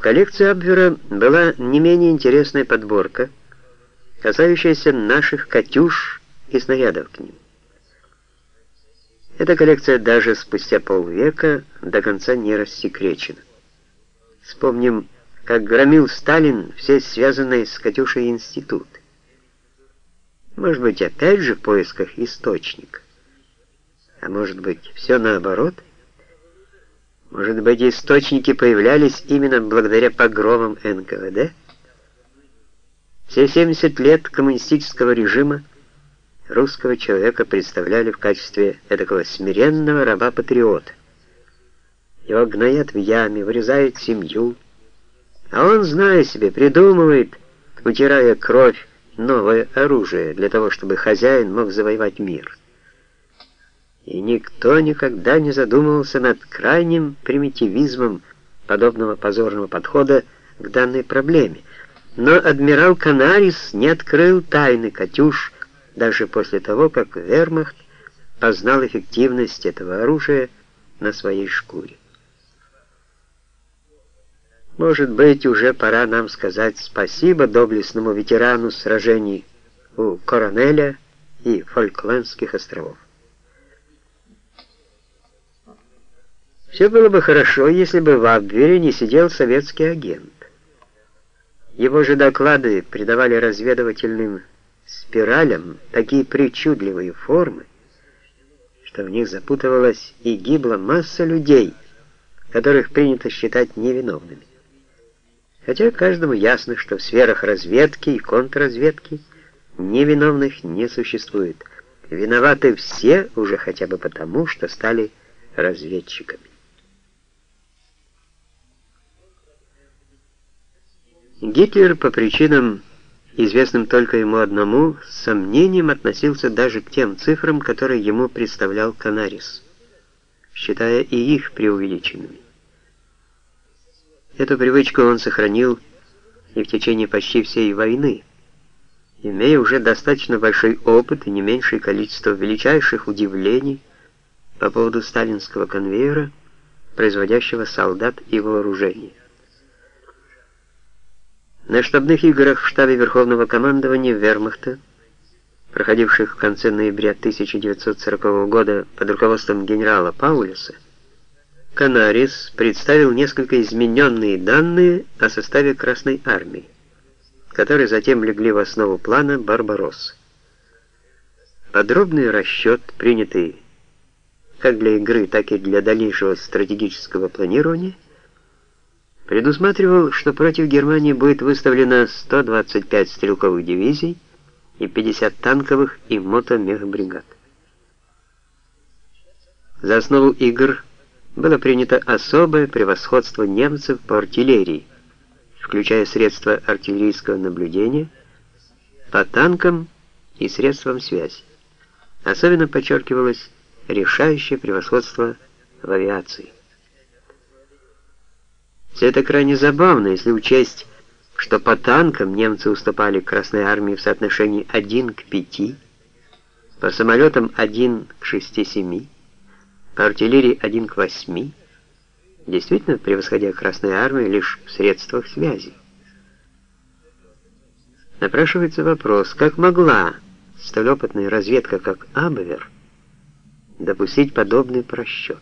В коллекции Абвера была не менее интересная подборка, касающаяся наших «Катюш» и снарядов к ним. Эта коллекция даже спустя полвека до конца не рассекречена. Вспомним, как громил Сталин все связанные с «Катюшей» институты. Может быть, опять же в поисках источника. А может быть, все наоборот – может быть, источники появлялись именно благодаря погромам НКВД? Все 70 лет коммунистического режима русского человека представляли в качестве такого смиренного раба-патриота. Его гноят в яме, вырезают семью, а он, зная себе, придумывает, утирая кровь, новое оружие для того, чтобы хозяин мог завоевать мир и никто никогда не задумывался над крайним примитивизмом подобного позорного подхода к данной проблеме. Но адмирал Канарис не открыл тайны «Катюш» даже после того, как вермахт познал эффективность этого оружия на своей шкуре. Может быть, уже пора нам сказать спасибо доблестному ветерану сражений у Коронеля и Фолклендских островов. Все было бы хорошо, если бы в Абвере не сидел советский агент. Его же доклады придавали разведывательным спиралям такие причудливые формы, что в них запутывалась и гибла масса людей, которых принято считать невиновными. Хотя каждому ясно, что в сферах разведки и контрразведки невиновных не существует. Виноваты все уже хотя бы потому, что стали разведчиками. Гитлер по причинам, известным только ему одному, с сомнением относился даже к тем цифрам, которые ему представлял Канарис, считая и их преувеличенными. Эту привычку он сохранил и в течение почти всей войны, имея уже достаточно большой опыт и не меньшее количество величайших удивлений по поводу сталинского конвейера, производящего солдат и вооружение. На штабных играх в штабе Верховного командования Вермахта, проходивших в конце ноября 1940 года под руководством генерала Паулюса, Канарис представил несколько измененные данные о составе Красной Армии, которые затем легли в основу плана «Барбаросса». Подробный расчет, принятый как для игры, так и для дальнейшего стратегического планирования – предусматривал, что против Германии будет выставлено 125 стрелковых дивизий и 50 танковых и мотомехбригад. За основу игр было принято особое превосходство немцев по артиллерии, включая средства артиллерийского наблюдения, по танкам и средствам связи. Особенно подчеркивалось решающее превосходство в авиации. Все это крайне забавно, если учесть, что по танкам немцы уступали Красной Армии в соотношении 1 к 5, по самолетам 1 к 6-7, по артиллерии 1 к 8, действительно превосходя Красную Армию лишь в средствах связи. Напрашивается вопрос, как могла столь опытная разведка, как Абвер, допустить подобный просчет?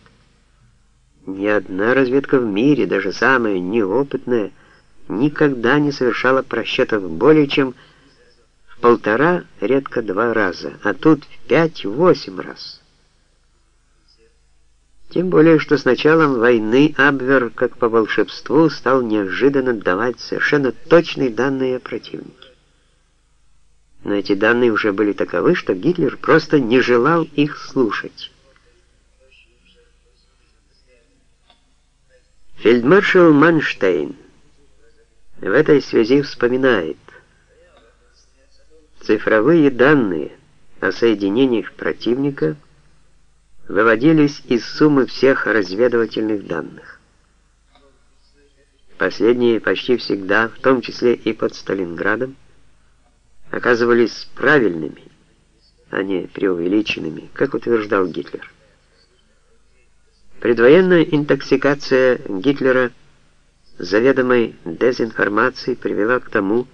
Ни одна разведка в мире, даже самая неопытная, никогда не совершала просчетов более чем в полтора, редко два раза, а тут в пять-восемь раз. Тем более, что с началом войны Абвер, как по волшебству, стал неожиданно давать совершенно точные данные о противнике. Но эти данные уже были таковы, что Гитлер просто не желал их слушать. Фельдмаршал Манштейн в этой связи вспоминает, цифровые данные о соединениях противника выводились из суммы всех разведывательных данных. Последние почти всегда, в том числе и под Сталинградом, оказывались правильными, а не преувеличенными, как утверждал Гитлер. Предвоенная интоксикация Гитлера заведомой дезинформацией привела к тому,